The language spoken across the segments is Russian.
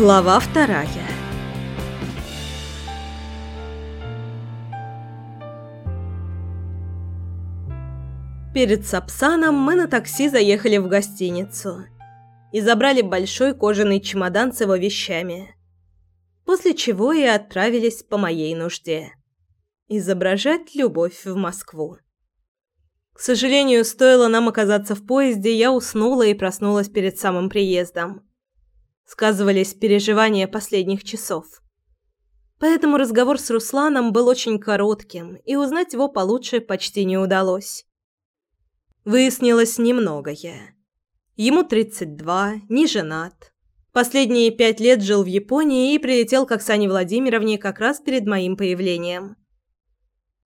Глава вторая Перед Сапсаном мы на такси заехали в гостиницу и забрали большой кожаный чемодан с его вещами, после чего и отправились по моей нужде изображать любовь в Москву. К сожалению, стоило нам оказаться в поезде, я уснула и проснулась перед самым приездом. Сказывались переживания последних часов. Поэтому разговор с Русланом был очень коротким, и узнать его получше почти не удалось. Выяснилось немногое. Ему 32, не женат. Последние пять лет жил в Японии и прилетел к Оксане Владимировне как раз перед моим появлением.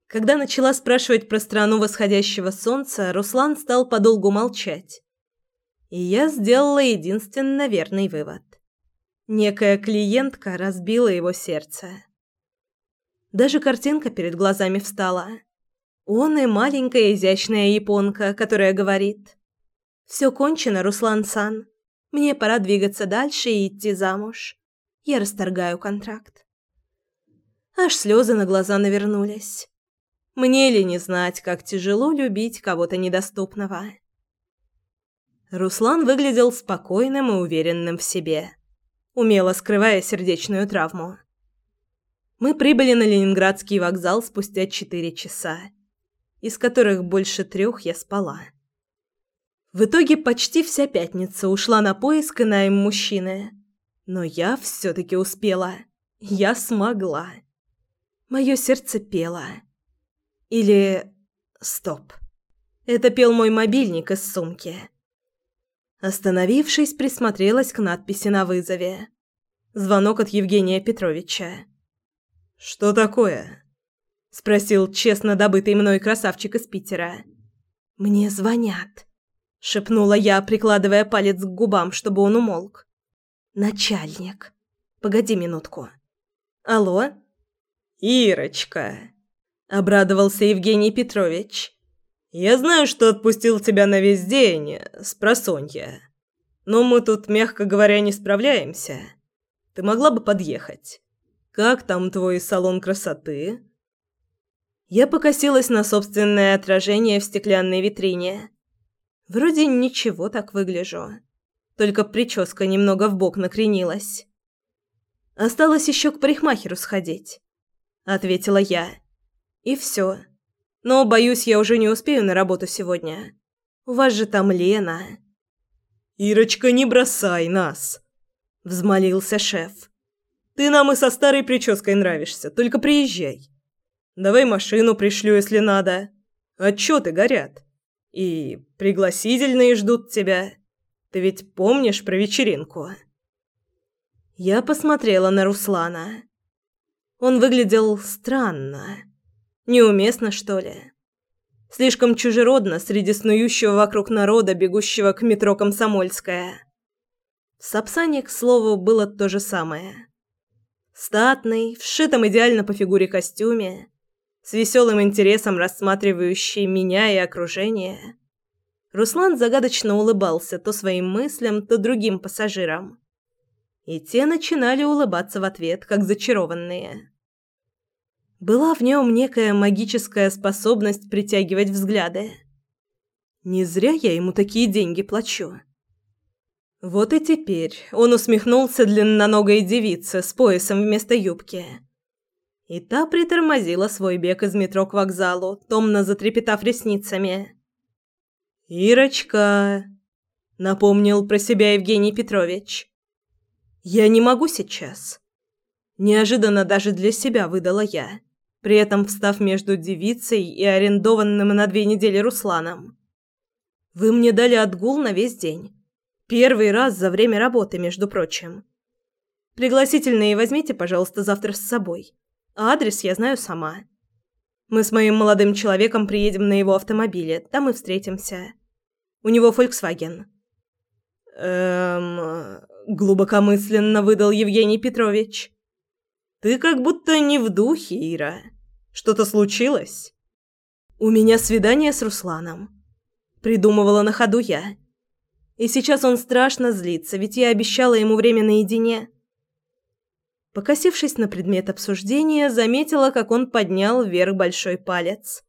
Когда начала спрашивать про страну восходящего солнца, Руслан стал подолгу молчать. И я сделала единственно верный вывод. Некая клиентка разбила его сердце. Даже картинка перед глазами встала. Он и маленькая изящная японка, которая говорит «Все кончено, Руслан-сан. Мне пора двигаться дальше и идти замуж. Я расторгаю контракт». Аж слезы на глаза навернулись. Мне ли не знать, как тяжело любить кого-то недоступного? Руслан выглядел спокойным и уверенным в себе, умело скрывая сердечную травму. Мы прибыли на Ленинградский вокзал спустя четыре часа, из которых больше трех я спала. В итоге почти вся пятница ушла на поиск и мужчины. Но я все-таки успела. Я смогла. Мое сердце пело. Или... Стоп. Это пел мой мобильник из сумки. Остановившись, присмотрелась к надписи на вызове. Звонок от Евгения Петровича. «Что такое?» – спросил честно добытый мной красавчик из Питера. «Мне звонят», – шепнула я, прикладывая палец к губам, чтобы он умолк. «Начальник. Погоди минутку. Алло?» «Ирочка», обрадовался Евгений Петрович. Я знаю, что отпустил тебя на весь день, с просонья. Но мы тут, мягко говоря, не справляемся. Ты могла бы подъехать? Как там твой салон красоты? Я покосилась на собственное отражение в стеклянной витрине. Вроде ничего так выгляжу. Только прическа немного вбок накренилась. Осталось еще к парикмахеру сходить, ответила я. И все. Но, боюсь, я уже не успею на работу сегодня. У вас же там Лена. Ирочка, не бросай нас, взмолился шеф. Ты нам и со старой прической нравишься, только приезжай. Давай машину пришлю, если надо. Отчеты горят. И пригласительные ждут тебя. Ты ведь помнишь про вечеринку? Я посмотрела на Руслана. Он выглядел странно. Неуместно, что ли? Слишком чужеродно среди снующего вокруг народа, бегущего к метро Комсомольская. В Сапсане, к слову, было то же самое. Статный, вшитом идеально по фигуре костюме, с веселым интересом рассматривающий меня и окружение. Руслан загадочно улыбался то своим мыслям, то другим пассажирам. И те начинали улыбаться в ответ, как зачарованные. Была в нем некая магическая способность притягивать взгляды. Не зря я ему такие деньги плачу. Вот и теперь он усмехнулся длинноногой девице с поясом вместо юбки. И та притормозила свой бег из метро к вокзалу, томно затрепетав ресницами. «Ирочка!» — напомнил про себя Евгений Петрович. «Я не могу сейчас». Неожиданно даже для себя выдала я при этом встав между девицей и арендованным на две недели Русланом. «Вы мне дали отгул на весь день. Первый раз за время работы, между прочим. Пригласительные возьмите, пожалуйста, завтра с собой. А адрес я знаю сама. Мы с моим молодым человеком приедем на его автомобиле, там и встретимся. У него Volkswagen». «Эм...» – глубокомысленно выдал Евгений Петрович. «Ты как будто не в духе, Ира». Что-то случилось? У меня свидание с Русланом. Придумывала на ходу я. И сейчас он страшно злится, ведь я обещала ему время наедине. Покосившись на предмет обсуждения, заметила, как он поднял вверх большой палец.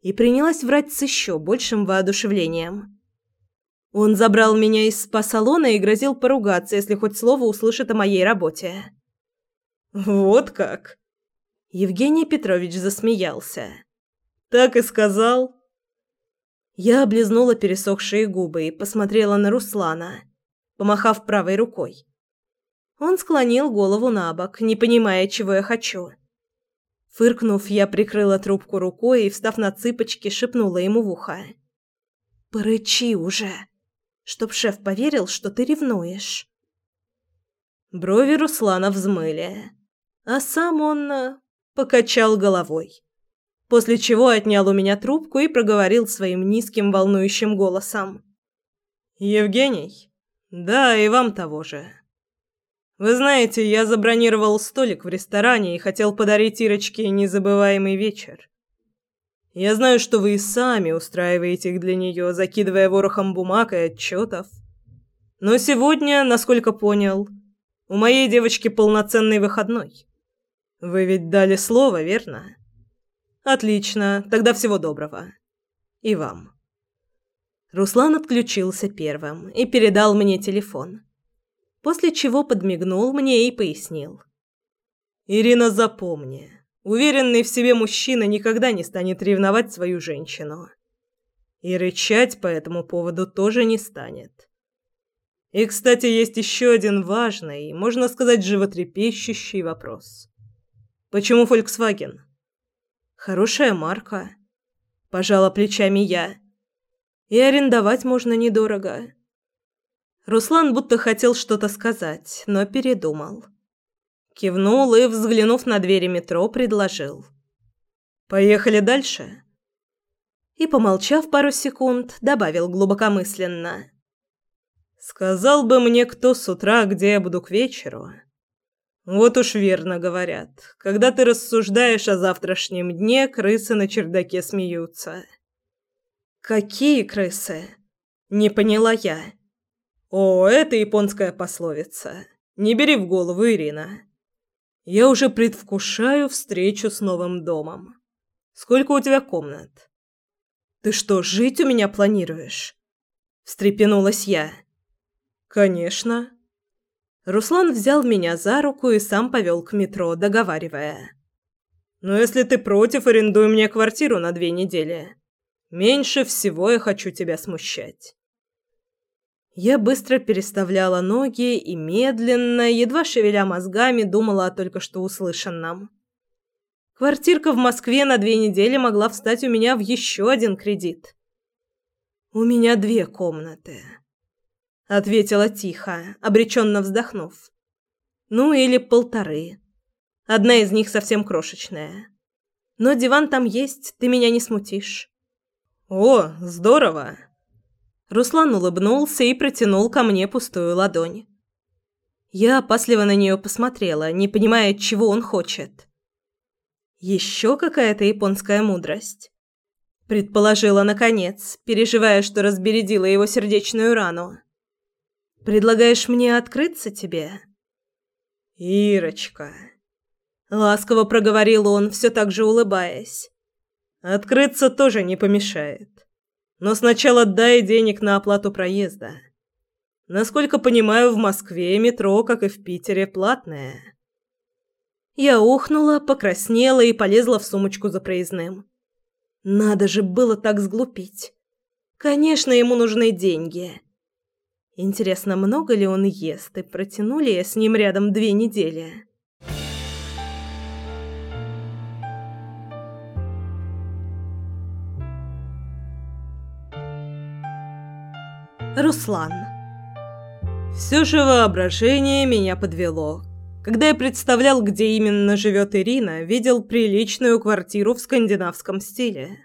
И принялась врать с еще большим воодушевлением. Он забрал меня из спа-салона и грозил поругаться, если хоть слово услышит о моей работе. «Вот как!» Евгений Петрович засмеялся. «Так и сказал?» Я облизнула пересохшие губы и посмотрела на Руслана, помахав правой рукой. Он склонил голову на бок, не понимая, чего я хочу. Фыркнув, я прикрыла трубку рукой и, встав на цыпочки, шепнула ему в ухо. «Порычи уже, чтоб шеф поверил, что ты ревнуешь». Брови Руслана взмыли, а сам он э, покачал головой, после чего отнял у меня трубку и проговорил своим низким волнующим голосом. «Евгений? Да, и вам того же. Вы знаете, я забронировал столик в ресторане и хотел подарить Ирочке незабываемый вечер. Я знаю, что вы и сами устраиваете их для нее, закидывая ворохом бумаг и отчетов. Но сегодня, насколько понял, у моей девочки полноценный выходной. Вы ведь дали слово, верно? Отлично, тогда всего доброго. И вам. Руслан отключился первым и передал мне телефон после чего подмигнул мне и пояснил. «Ирина, запомни, уверенный в себе мужчина никогда не станет ревновать свою женщину. И рычать по этому поводу тоже не станет. И, кстати, есть еще один важный, можно сказать, животрепещущий вопрос. Почему Volkswagen? Хорошая марка. Пожала плечами я. И арендовать можно недорого. Руслан будто хотел что-то сказать, но передумал. Кивнул и, взглянув на двери метро, предложил. «Поехали дальше?» И, помолчав пару секунд, добавил глубокомысленно. «Сказал бы мне кто с утра, где я буду к вечеру?» Вот уж верно говорят. Когда ты рассуждаешь о завтрашнем дне, крысы на чердаке смеются. Какие крысы? Не поняла я. О, это японская пословица. Не бери в голову, Ирина. Я уже предвкушаю встречу с новым домом. Сколько у тебя комнат? Ты что, жить у меня планируешь? встрепенулась я. Конечно. Руслан взял меня за руку и сам повел к метро, договаривая: "Но если ты против, арендуй мне квартиру на две недели. Меньше всего я хочу тебя смущать". Я быстро переставляла ноги и медленно, едва шевеля мозгами, думала о только что услышанном. Квартирка в Москве на две недели могла встать у меня в еще один кредит. «У меня две комнаты», — ответила тихо, обреченно вздохнув. «Ну или полторы. Одна из них совсем крошечная. Но диван там есть, ты меня не смутишь». «О, здорово!» Руслан улыбнулся и протянул ко мне пустую ладонь. Я опасливо на нее посмотрела, не понимая, чего он хочет. Еще какая-то японская мудрость. Предположила наконец, переживая, что разбередила его сердечную рану. Предлагаешь мне открыться тебе? Ирочка, ласково проговорил он, все так же улыбаясь. Открыться тоже не помешает. Но сначала дай денег на оплату проезда. Насколько понимаю, в Москве метро, как и в Питере, платное. Я ухнула, покраснела и полезла в сумочку за проездным. Надо же было так сглупить. Конечно, ему нужны деньги. Интересно, много ли он ест, и протянули я с ним рядом две недели. Руслан. Все же воображение меня подвело. Когда я представлял, где именно живет Ирина, видел приличную квартиру в скандинавском стиле.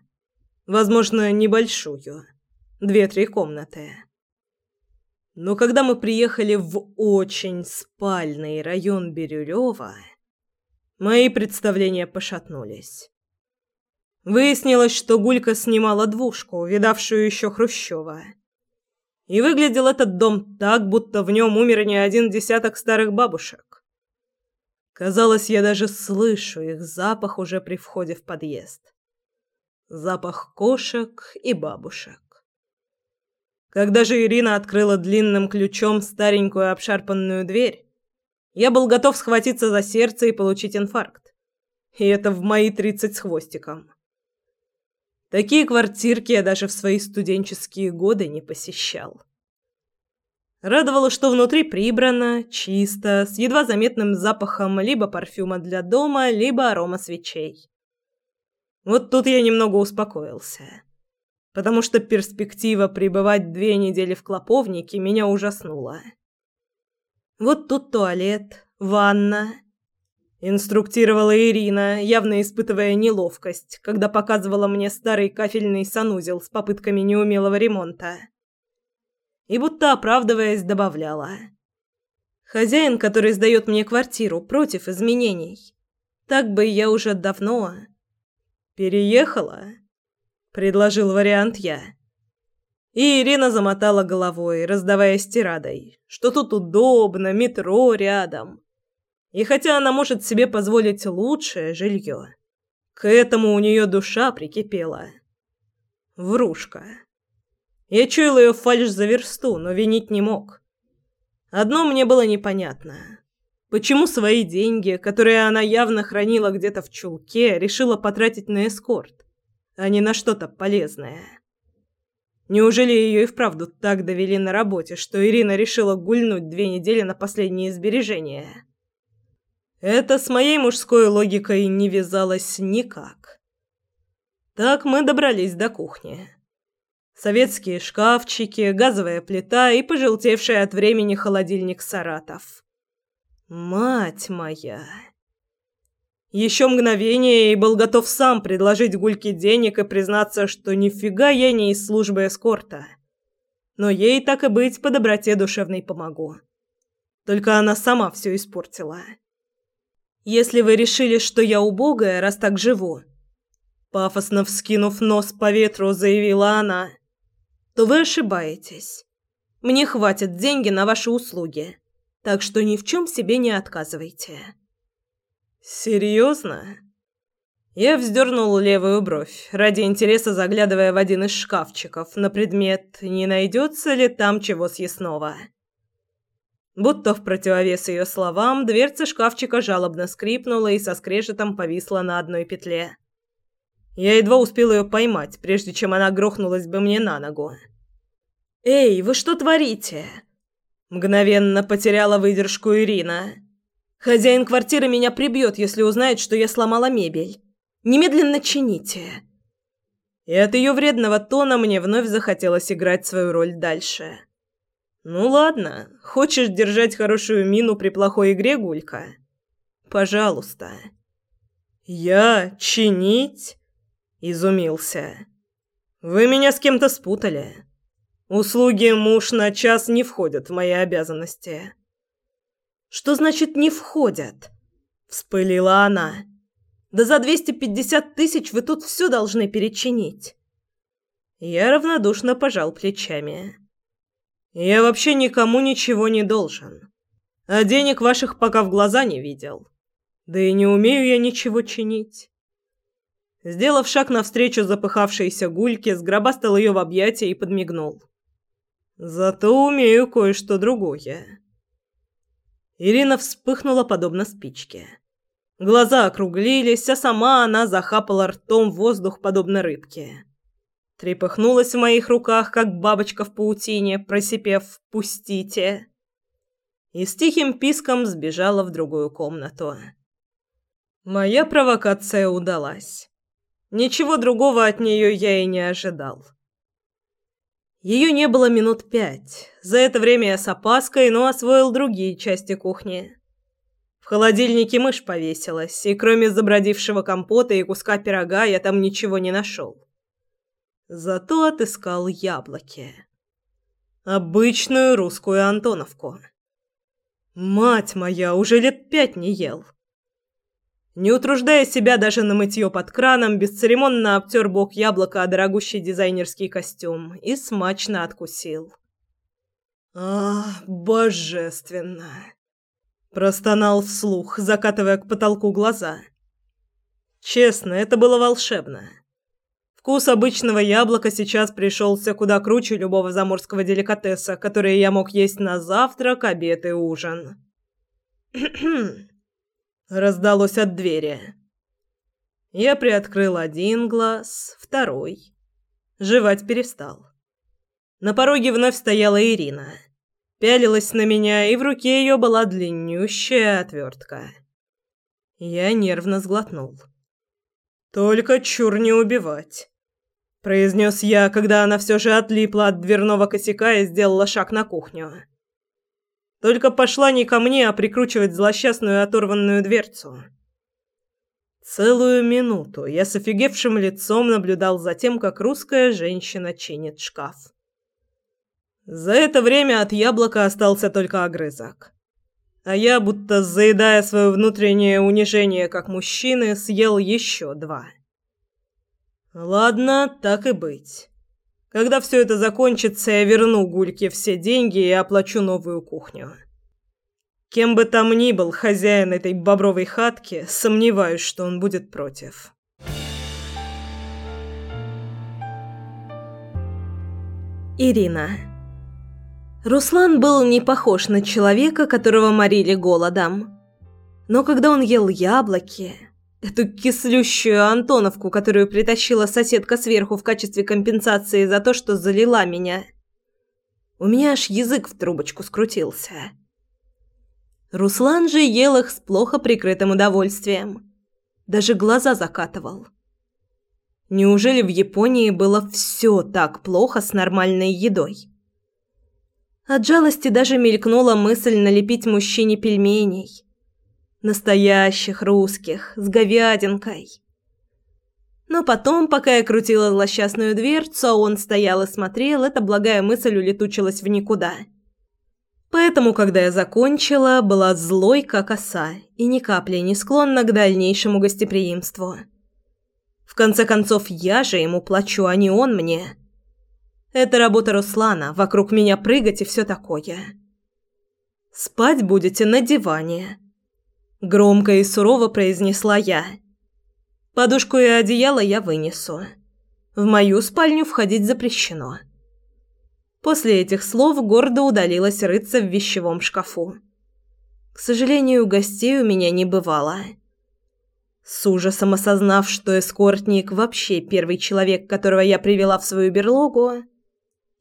Возможно, небольшую. Две-три комнаты. Но когда мы приехали в очень спальный район Бирюлева, мои представления пошатнулись. Выяснилось, что Гулька снимала двушку, видавшую еще Хрущева. И выглядел этот дом так, будто в нем умер не один десяток старых бабушек. Казалось, я даже слышу их запах уже при входе в подъезд. Запах кошек и бабушек. Когда же Ирина открыла длинным ключом старенькую обшарпанную дверь, я был готов схватиться за сердце и получить инфаркт. И это в мои тридцать с хвостиком. Такие квартирки я даже в свои студенческие годы не посещал. Радовало, что внутри прибрано, чисто, с едва заметным запахом либо парфюма для дома, либо арома свечей. Вот тут я немного успокоился, потому что перспектива пребывать две недели в клоповнике меня ужаснула. Вот тут туалет, ванна, инструктировала Ирина, явно испытывая неловкость, когда показывала мне старый кафельный санузел с попытками неумелого ремонта. И будто оправдываясь, добавляла: Хозяин, который сдает мне квартиру, против изменений. Так бы я уже давно переехала, предложил вариант я. И Ирина замотала головой, раздавая стирадой, что тут удобно, метро рядом. И хотя она может себе позволить лучшее жилье, к этому у нее душа прикипела. Врушка. Я чуял ее фальшь за версту, но винить не мог. Одно мне было непонятно. Почему свои деньги, которые она явно хранила где-то в чулке, решила потратить на эскорт, а не на что-то полезное? Неужели ее и вправду так довели на работе, что Ирина решила гульнуть две недели на последние сбережения? Это с моей мужской логикой не вязалось никак. Так мы добрались до кухни. Советские шкафчики, газовая плита и пожелтевший от времени холодильник «Саратов». Мать моя! Еще мгновение и был готов сам предложить Гульке денег и признаться, что нифига я не из службы эскорта. Но ей, так и быть, по доброте душевной помогу. Только она сама все испортила. Если вы решили, что я убогая, раз так живу, пафосно вскинув нос по ветру, заявила она, то вы ошибаетесь. Мне хватит деньги на ваши услуги, так что ни в чем себе не отказывайте. Серьезно? Я вздернул левую бровь, ради интереса заглядывая в один из шкафчиков на предмет, не найдется ли там чего съестного. Будто в противовес ее словам, дверца шкафчика жалобно скрипнула и со скрежетом повисла на одной петле. Я едва успел ее поймать, прежде чем она грохнулась бы мне на ногу. «Эй, вы что творите?» Мгновенно потеряла выдержку Ирина. «Хозяин квартиры меня прибьет, если узнает, что я сломала мебель. Немедленно чините!» И от ее вредного тона мне вновь захотелось играть свою роль дальше. Ну ладно, хочешь держать хорошую мину при плохой игре, Гулька? Пожалуйста. Я чинить? изумился. Вы меня с кем-то спутали. Услуги муж на час не входят в мои обязанности. Что значит не входят? вспылила она. Да за двести пятьдесят тысяч вы тут все должны перечинить. Я равнодушно пожал плечами. Я вообще никому ничего не должен. А денег ваших пока в глаза не видел. Да и не умею я ничего чинить. Сделав шаг навстречу запыхавшейся гульке, сгробастал ее в объятия и подмигнул. Зато умею кое-что другое. Ирина вспыхнула подобно спичке. Глаза округлились, а сама она захапала ртом воздух подобно рыбке трепыхнулась в моих руках, как бабочка в паутине, просипев «Пустите!» и с тихим писком сбежала в другую комнату. Моя провокация удалась. Ничего другого от нее я и не ожидал. Ее не было минут пять. За это время я с опаской, но освоил другие части кухни. В холодильнике мышь повесилась, и кроме забродившего компота и куска пирога я там ничего не нашел. Зато отыскал яблоки. Обычную русскую Антоновку. Мать моя, уже лет пять не ел. Не утруждая себя даже на мытье под краном, бесцеремонно обтер бок яблока о дорогущий дизайнерский костюм и смачно откусил. А, божественно! Простонал вслух, закатывая к потолку глаза. Честно, это было волшебно. Вкус обычного яблока сейчас пришелся куда круче любого заморского деликатеса, который я мог есть на завтрак, обед и ужин. Раздалось от двери. Я приоткрыл один глаз, второй. Жевать перестал. На пороге вновь стояла Ирина. Пялилась на меня, и в руке ее была длиннющая отвертка. Я нервно сглотнул. «Только чур не убивать», — произнес я, когда она все же отлипла от дверного косяка и сделала шаг на кухню. Только пошла не ко мне, а прикручивать злосчастную оторванную дверцу. Целую минуту я с офигевшим лицом наблюдал за тем, как русская женщина чинит шкаф. За это время от яблока остался только огрызок. А я, будто заедая свое внутреннее унижение как мужчины, съел еще два. Ладно, так и быть. Когда все это закончится, я верну Гульке все деньги и оплачу новую кухню. Кем бы там ни был хозяин этой бобровой хатки, сомневаюсь, что он будет против. Ирина Руслан был не похож на человека, которого морили голодом. Но когда он ел яблоки, эту кислющую Антоновку, которую притащила соседка сверху в качестве компенсации за то, что залила меня, у меня аж язык в трубочку скрутился. Руслан же ел их с плохо прикрытым удовольствием. Даже глаза закатывал. Неужели в Японии было все так плохо с нормальной едой? От жалости даже мелькнула мысль налепить мужчине пельменей. Настоящих русских, с говядинкой. Но потом, пока я крутила злосчастную дверцу, а он стоял и смотрел, эта благая мысль улетучилась в никуда. Поэтому, когда я закончила, была злой, как оса, и ни капли не склонна к дальнейшему гостеприимству. В конце концов, я же ему плачу, а не он мне. Это работа Руслана, вокруг меня прыгать и все такое. Спать будете на диване. Громко и сурово произнесла я. Подушку и одеяло я вынесу. В мою спальню входить запрещено. После этих слов гордо удалилась рыться в вещевом шкафу. К сожалению, гостей у меня не бывало. С ужасом осознав, что эскортник вообще первый человек, которого я привела в свою берлогу,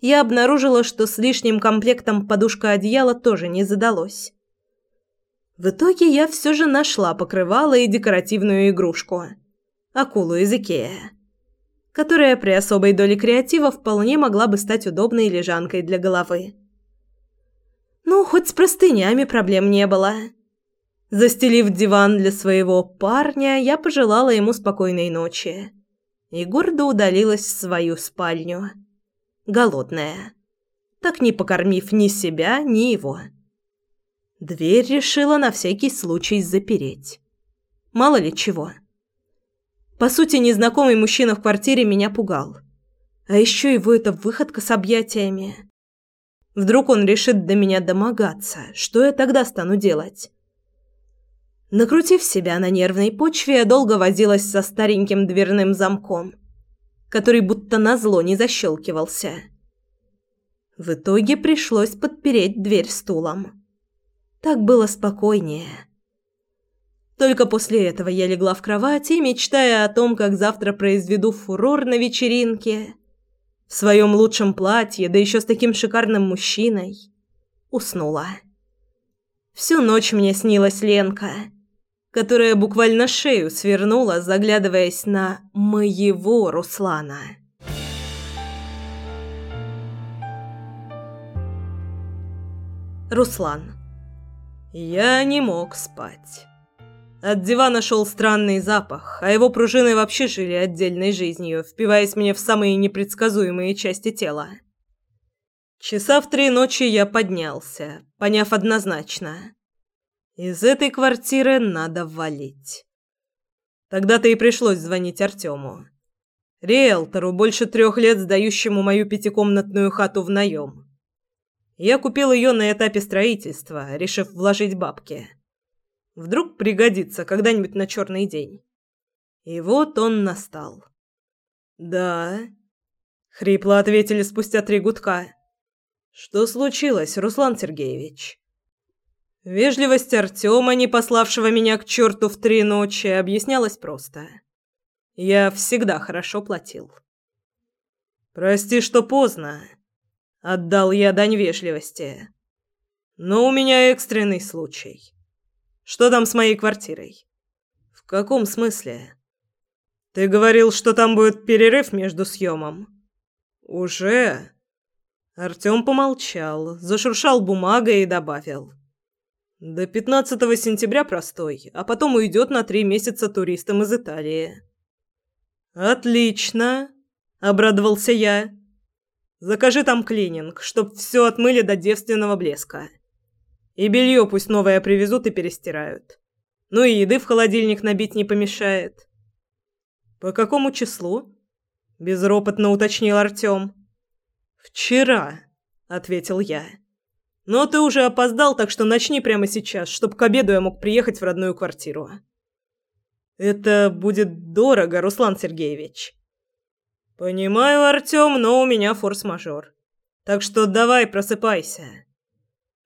я обнаружила, что с лишним комплектом подушка-одеяла тоже не задалось. В итоге я все же нашла покрывало и декоративную игрушку – акулу из Икеа, которая при особой доле креатива вполне могла бы стать удобной лежанкой для головы. Ну, хоть с простынями проблем не было. Застелив диван для своего парня, я пожелала ему спокойной ночи и гордо удалилась в свою спальню голодная, так не покормив ни себя, ни его. Дверь решила на всякий случай запереть. Мало ли чего. По сути, незнакомый мужчина в квартире меня пугал. А еще его эта выходка с объятиями. Вдруг он решит до меня домогаться. Что я тогда стану делать? Накрутив себя на нервной почве, я долго возилась со стареньким дверным замком который будто назло не защелкивался. В итоге пришлось подпереть дверь стулом. Так было спокойнее. Только после этого я легла в кровати, мечтая о том, как завтра произведу фурор на вечеринке. В своем лучшем платье, да еще с таким шикарным мужчиной. Уснула. Всю ночь мне снилась Ленка которая буквально шею свернула, заглядываясь на моего Руслана. Руслан. Я не мог спать. От дивана шел странный запах, а его пружины вообще жили отдельной жизнью, впиваясь мне в самые непредсказуемые части тела. Часа в три ночи я поднялся, поняв однозначно. Из этой квартиры надо валить. Тогда-то и пришлось звонить Артему. Риэлтору, больше трех лет сдающему мою пятикомнатную хату в наем. Я купил ее на этапе строительства, решив вложить бабки. Вдруг пригодится когда-нибудь на черный день. И вот он настал. «Да», — хрипло ответили спустя три гудка. «Что случилось, Руслан Сергеевич?» Вежливость Артема, не пославшего меня к черту в три ночи, объяснялась просто. Я всегда хорошо платил. «Прости, что поздно», — отдал я дань вежливости. «Но у меня экстренный случай. Что там с моей квартирой?» «В каком смысле?» «Ты говорил, что там будет перерыв между съемом». «Уже?» Артем помолчал, зашуршал бумагой и добавил. До 15 сентября простой, а потом уйдет на три месяца туристам из Италии. Отлично, обрадовался я. Закажи там клининг, чтоб все отмыли до девственного блеска. И белье пусть новое привезут и перестирают. Ну и еды в холодильник набить не помешает. По какому числу? безропотно уточнил Артём. Вчера, ответил я. Но ты уже опоздал, так что начни прямо сейчас, чтобы к обеду я мог приехать в родную квартиру. Это будет дорого, Руслан Сергеевич. Понимаю, Артём, но у меня форс-мажор. Так что давай, просыпайся.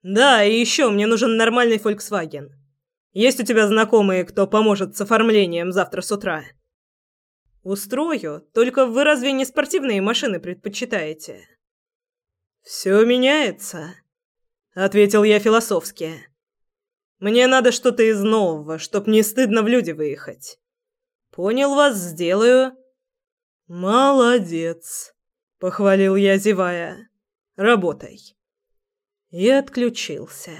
Да, и еще мне нужен нормальный Volkswagen. Есть у тебя знакомые, кто поможет с оформлением завтра с утра? Устрою, только вы разве не спортивные машины предпочитаете? Все меняется ответил я философски. Мне надо что-то из нового, чтоб не стыдно в люди выехать. Понял вас, сделаю. Молодец, похвалил я, зевая. Работай. И отключился.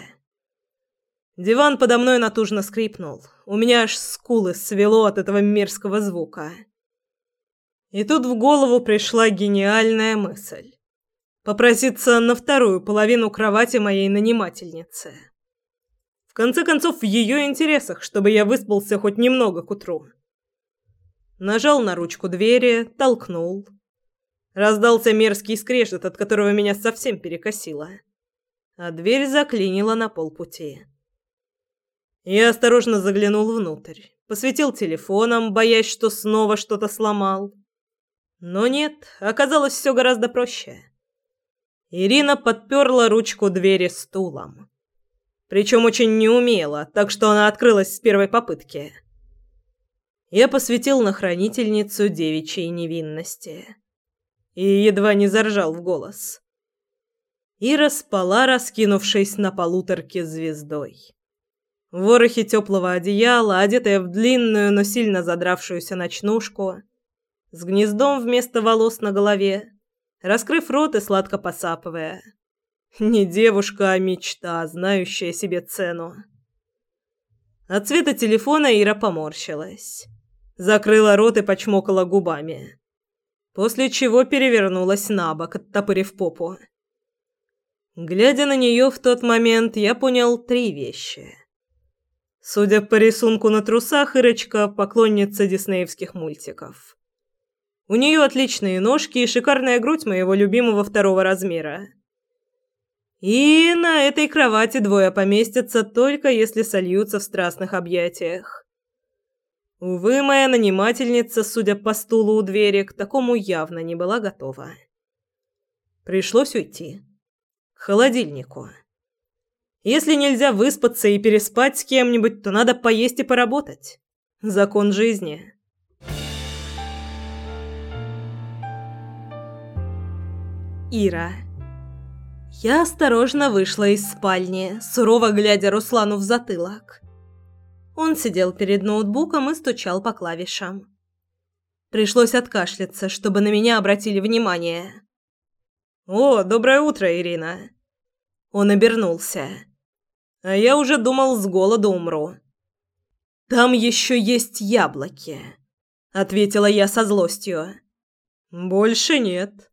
Диван подо мной натужно скрипнул. У меня аж скулы свело от этого мерзкого звука. И тут в голову пришла гениальная мысль попроситься на вторую половину кровати моей нанимательницы. В конце концов, в ее интересах, чтобы я выспался хоть немного к утру. Нажал на ручку двери, толкнул. Раздался мерзкий скрежет, от которого меня совсем перекосило. А дверь заклинила на полпути. Я осторожно заглянул внутрь, посветил телефоном, боясь, что снова что-то сломал. Но нет, оказалось все гораздо проще. Ирина подперла ручку двери стулом. Причем очень неумело, так что она открылась с первой попытки. Я посветил на хранительницу девичьей невинности. И едва не заржал в голос. Ира спала, раскинувшись на полуторке звездой. В ворохе теплого одеяла, одетая в длинную, но сильно задравшуюся ночнушку, с гнездом вместо волос на голове, раскрыв рот и сладко посапывая. Не девушка, а мечта, знающая себе цену. От цвета телефона Ира поморщилась. Закрыла рот и почмокала губами. После чего перевернулась на бок, оттопырив попу. Глядя на нее в тот момент, я понял три вещи. Судя по рисунку на трусах, Ирочка – поклонница диснеевских мультиков. У нее отличные ножки и шикарная грудь моего любимого второго размера. И на этой кровати двое поместятся только если сольются в страстных объятиях. Увы, моя нанимательница, судя по стулу у двери, к такому явно не была готова. Пришлось уйти. К холодильнику. Если нельзя выспаться и переспать с кем-нибудь, то надо поесть и поработать. Закон жизни. Ира. Я осторожно вышла из спальни, сурово глядя Руслану в затылок. Он сидел перед ноутбуком и стучал по клавишам. Пришлось откашляться, чтобы на меня обратили внимание. «О, доброе утро, Ирина!» Он обернулся. «А я уже думал, с голоду умру». «Там еще есть яблоки», — ответила я со злостью. «Больше нет»,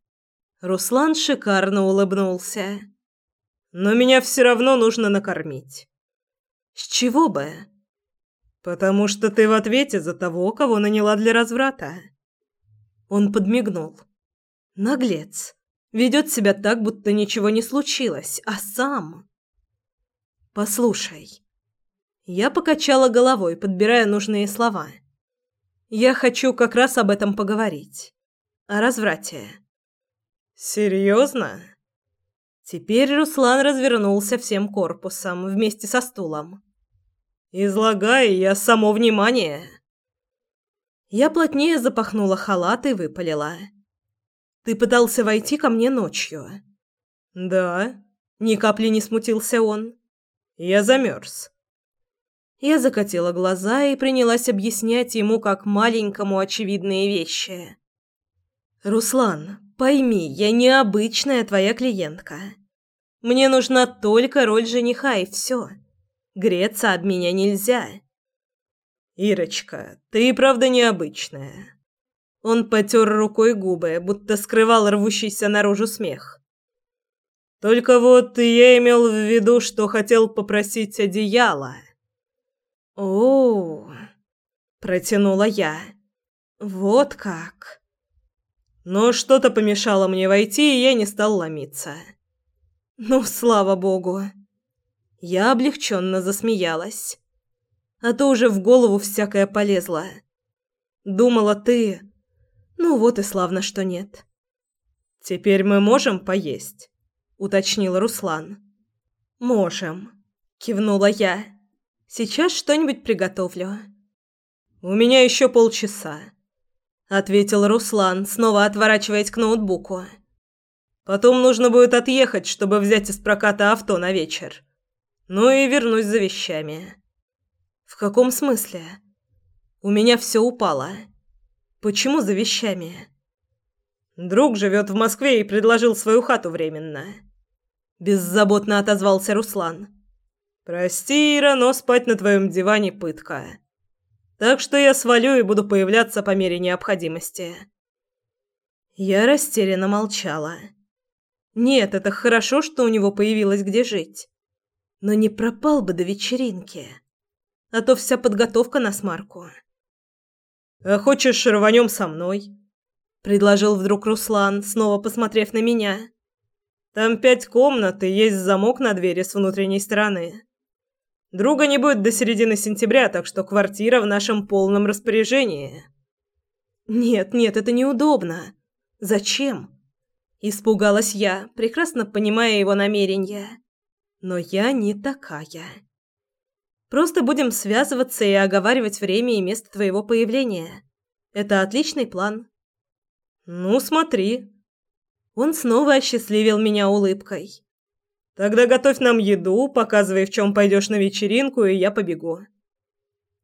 Руслан шикарно улыбнулся. Но меня все равно нужно накормить. С чего бы? Потому что ты в ответе за того, кого наняла для разврата. Он подмигнул. Наглец. Ведет себя так, будто ничего не случилось, а сам... Послушай. Я покачала головой, подбирая нужные слова. Я хочу как раз об этом поговорить. О разврате. Серьезно? Теперь Руслан развернулся всем корпусом вместе со стулом. Излагай, я само внимание. Я плотнее запахнула халат и выпалила. Ты пытался войти ко мне ночью. Да. Ни капли не смутился он. Я замерз. Я закатила глаза и принялась объяснять ему как маленькому очевидные вещи. «Руслан, пойми, я необычная твоя клиентка. Мне нужна только роль жениха и все. Греться об меня нельзя». «Ирочка, ты и правда необычная». Он потер рукой губы, будто скрывал рвущийся наружу смех. «Только вот я имел в виду, что хотел попросить одеяло». О, протянула я. Вот как. Но что-то помешало мне войти, и я не стал ломиться. Ну, слава богу. Я облегченно засмеялась. А то уже в голову всякое полезло. Думала ты. Ну вот и славно, что нет. Теперь мы можем поесть, уточнил Руслан. Можем, кивнула я. Сейчас что-нибудь приготовлю. У меня еще полчаса, ответил Руслан, снова отворачиваясь к ноутбуку. Потом нужно будет отъехать, чтобы взять из проката авто на вечер. Ну и вернусь за вещами. В каком смысле? У меня все упало. Почему за вещами? Друг живет в Москве и предложил свою хату временно. Беззаботно отозвался Руслан. «Прости, Ира, но спать на твоем диване пытка. Так что я свалю и буду появляться по мере необходимости». Я растерянно молчала. Нет, это хорошо, что у него появилось где жить. Но не пропал бы до вечеринки. А то вся подготовка на смарку. «А хочешь, рванем со мной?» Предложил вдруг Руслан, снова посмотрев на меня. «Там пять комнат и есть замок на двери с внутренней стороны. Друга не будет до середины сентября, так что квартира в нашем полном распоряжении. Нет, нет, это неудобно. Зачем? Испугалась я, прекрасно понимая его намерения. Но я не такая. Просто будем связываться и оговаривать время и место твоего появления. Это отличный план. Ну, смотри. Он снова осчастливил меня улыбкой. Тогда готовь нам еду, показывай, в чем пойдешь на вечеринку, и я побегу.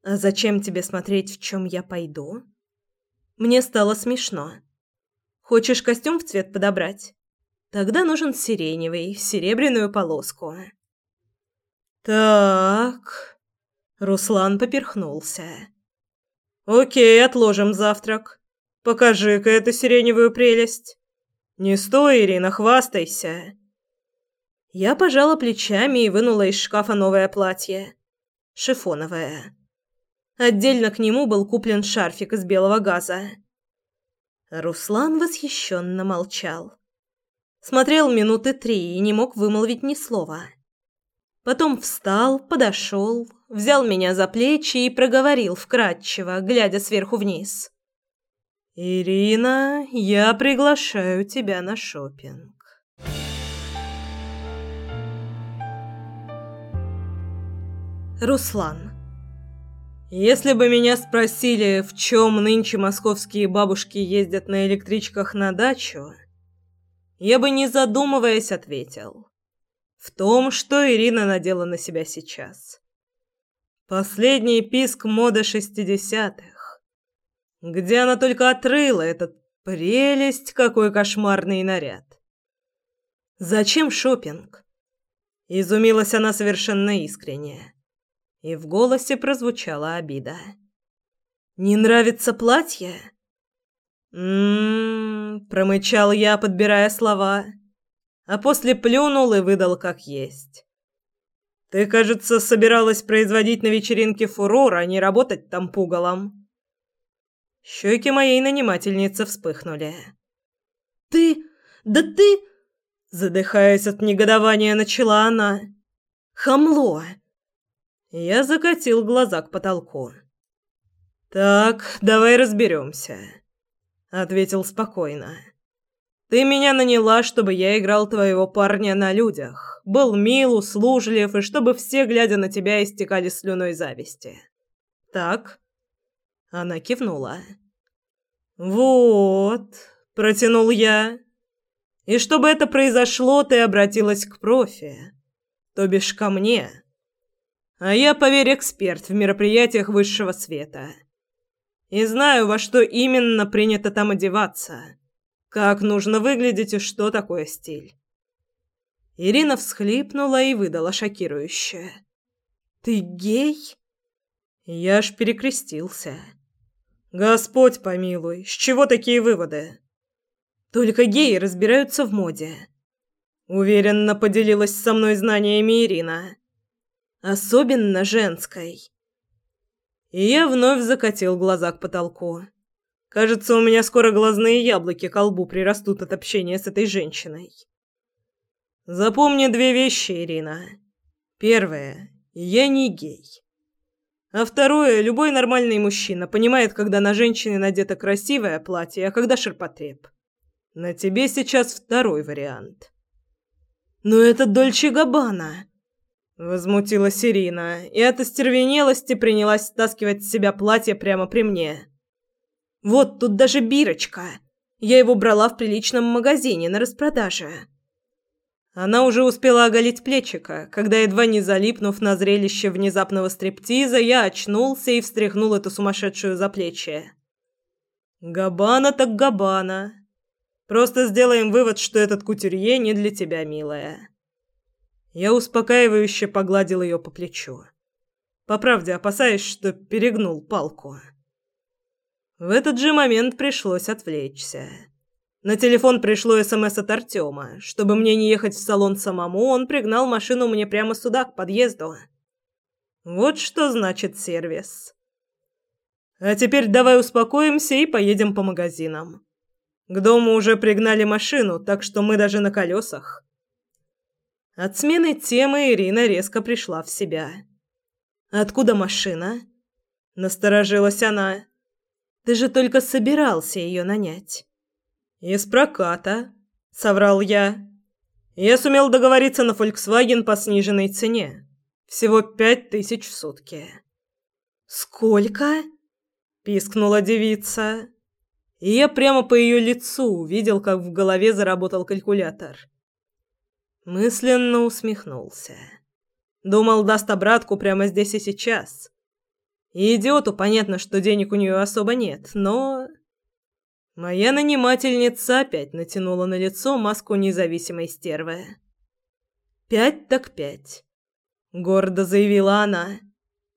А зачем тебе смотреть, в чем я пойду? Мне стало смешно. Хочешь костюм в цвет подобрать? Тогда нужен сиреневый, серебряную полоску. Так. Руслан поперхнулся. Окей, отложим завтрак. Покажи-ка эту сиреневую прелесть. Не стой, Ирина, хвастайся. Я пожала плечами и вынула из шкафа новое платье. Шифоновое. Отдельно к нему был куплен шарфик из белого газа. Руслан восхищенно молчал. Смотрел минуты три и не мог вымолвить ни слова. Потом встал, подошел, взял меня за плечи и проговорил вкратчиво, глядя сверху вниз. «Ирина, я приглашаю тебя на шопинг. Руслан. Если бы меня спросили, в чем нынче московские бабушки ездят на электричках на дачу, я бы не задумываясь ответил. В том, что Ирина надела на себя сейчас. Последний писк моды шестидесятых. Где она только отрыла этот прелесть, какой кошмарный наряд. Зачем шопинг? Изумилась она совершенно искренне и в голосе прозвучала обида. «Не нравится платье?» «М-м-м», промычал я, подбирая слова, а после плюнул и выдал как есть. «Ты, кажется, собиралась производить на вечеринке фурор, а не работать там пугалом». Щеки моей нанимательницы вспыхнули. «Ты... да ты...» Задыхаясь от негодования, начала она. «Хамло! Я закатил глаза к потолку. «Так, давай разберемся», — ответил спокойно. «Ты меня наняла, чтобы я играл твоего парня на людях, был мил, услужлив, и чтобы все, глядя на тебя, истекали слюной зависти. Так?» Она кивнула. «Вот», — протянул я. «И чтобы это произошло, ты обратилась к профи, то бишь ко мне. А я, поверь, эксперт в мероприятиях высшего света» и знаю, во что именно принято там одеваться, как нужно выглядеть и что такое стиль. Ирина всхлипнула и выдала шокирующее. «Ты гей?» Я аж перекрестился. «Господь помилуй, с чего такие выводы?» «Только геи разбираются в моде», — уверенно поделилась со мной знаниями Ирина. «Особенно женской». И я вновь закатил глаза к потолку. Кажется, у меня скоро глазные яблоки к лбу прирастут от общения с этой женщиной. Запомни две вещи, Ирина. Первое я не гей. А второе любой нормальный мужчина понимает, когда на женщине надето красивое платье, а когда ширпотреб. На тебе сейчас второй вариант. Но это Дольче Габбана. Возмутилась Ирина и от остервенелости принялась стаскивать с себя платье прямо при мне. «Вот тут даже бирочка. Я его брала в приличном магазине на распродаже». Она уже успела оголить плечика, когда, едва не залипнув на зрелище внезапного стриптиза, я очнулся и встряхнул эту сумасшедшую за плечи. «Габана так габана. Просто сделаем вывод, что этот кутюрье не для тебя, милая». Я успокаивающе погладил ее по плечу. По правде, опасаясь, что перегнул палку. В этот же момент пришлось отвлечься. На телефон пришло СМС от Артема. Чтобы мне не ехать в салон самому, он пригнал машину мне прямо сюда, к подъезду. Вот что значит сервис. А теперь давай успокоимся и поедем по магазинам. К дому уже пригнали машину, так что мы даже на колесах. От смены темы Ирина резко пришла в себя. «Откуда машина?» Насторожилась она. «Ты же только собирался ее нанять». «Из проката», — соврал я. «Я сумел договориться на Volkswagen по сниженной цене. Всего пять тысяч в сутки». «Сколько?» — пискнула девица. И я прямо по ее лицу увидел, как в голове заработал калькулятор. Мысленно усмехнулся. Думал, даст обратку прямо здесь и сейчас. Идиоту понятно, что денег у нее особо нет, но... Моя нанимательница опять натянула на лицо маску независимой стервы. «Пять так пять», — гордо заявила она.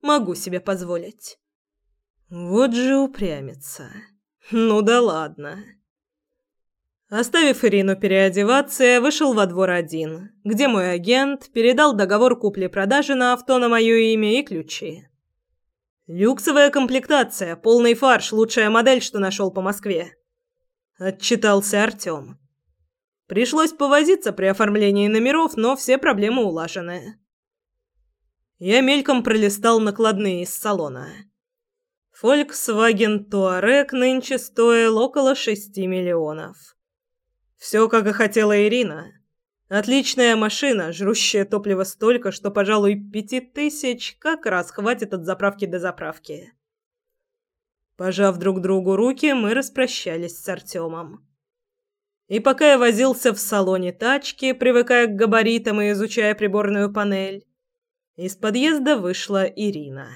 «Могу себе позволить». Вот же упрямится. Ну да ладно. Оставив Ирину переодеваться, я вышел во двор один, где мой агент передал договор купли-продажи на авто на мое имя и ключи. «Люксовая комплектация, полный фарш, лучшая модель, что нашел по Москве», – отчитался Артем. Пришлось повозиться при оформлении номеров, но все проблемы улажены. Я мельком пролистал накладные из салона. Volkswagen Touareg нынче стоил около шести миллионов. Все, как и хотела Ирина. Отличная машина, жрущая топливо столько, что, пожалуй, пяти тысяч как раз хватит от заправки до заправки. Пожав друг другу руки, мы распрощались с Артемом. И пока я возился в салоне тачки, привыкая к габаритам и изучая приборную панель, из подъезда вышла Ирина.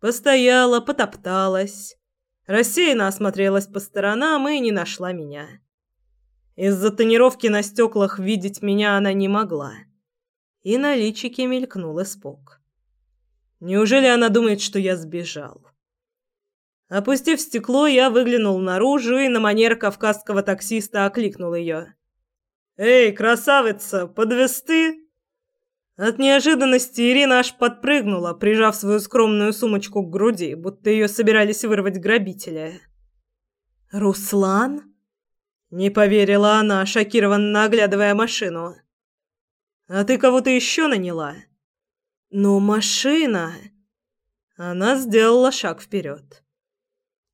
Постояла, потопталась, рассеянно осмотрелась по сторонам и не нашла меня. Из-за тонировки на стеклах видеть меня она не могла. И на личике мелькнул испуг. Неужели она думает, что я сбежал? Опустив стекло, я выглянул наружу и на манер кавказского таксиста окликнул ее. «Эй, красавица, подвесты?» От неожиданности Ирина аж подпрыгнула, прижав свою скромную сумочку к груди, будто ее собирались вырвать грабители. «Руслан?» Не поверила она, шокированно оглядывая машину. А ты кого-то еще наняла? Но машина... Она сделала шаг вперед.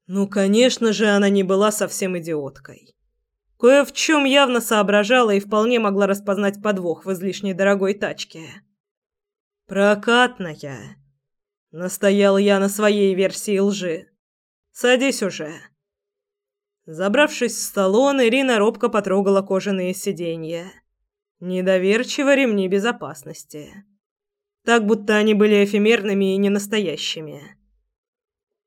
Ну, конечно же, она не была совсем идиоткой. Кое в чем явно соображала и вполне могла распознать подвох в излишне дорогой тачке. «Прокатная!» Настоял я на своей версии лжи. «Садись уже!» Забравшись в салон, Ирина робко потрогала кожаные сиденья. Недоверчиво ремни безопасности. Так, будто они были эфемерными и ненастоящими.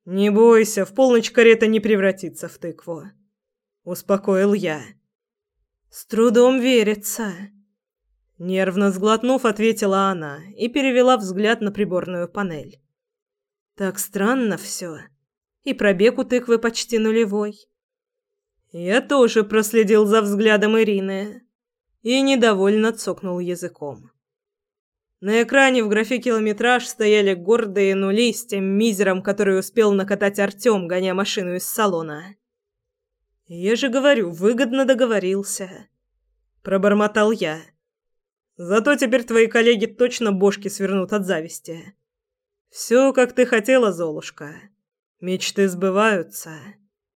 «Не бойся, в полночь карета не превратится в тыкву», — успокоил я. «С трудом верится». Нервно сглотнув, ответила она и перевела взгляд на приборную панель. «Так странно все. И пробег у тыквы почти нулевой». Я тоже проследил за взглядом Ирины и недовольно цокнул языком. На экране в графе «Километраж» стояли гордые нули с тем мизером, который успел накатать Артём, гоня машину из салона. «Я же говорю, выгодно договорился», — пробормотал я. «Зато теперь твои коллеги точно бошки свернут от зависти. Все, как ты хотела, Золушка. Мечты сбываются».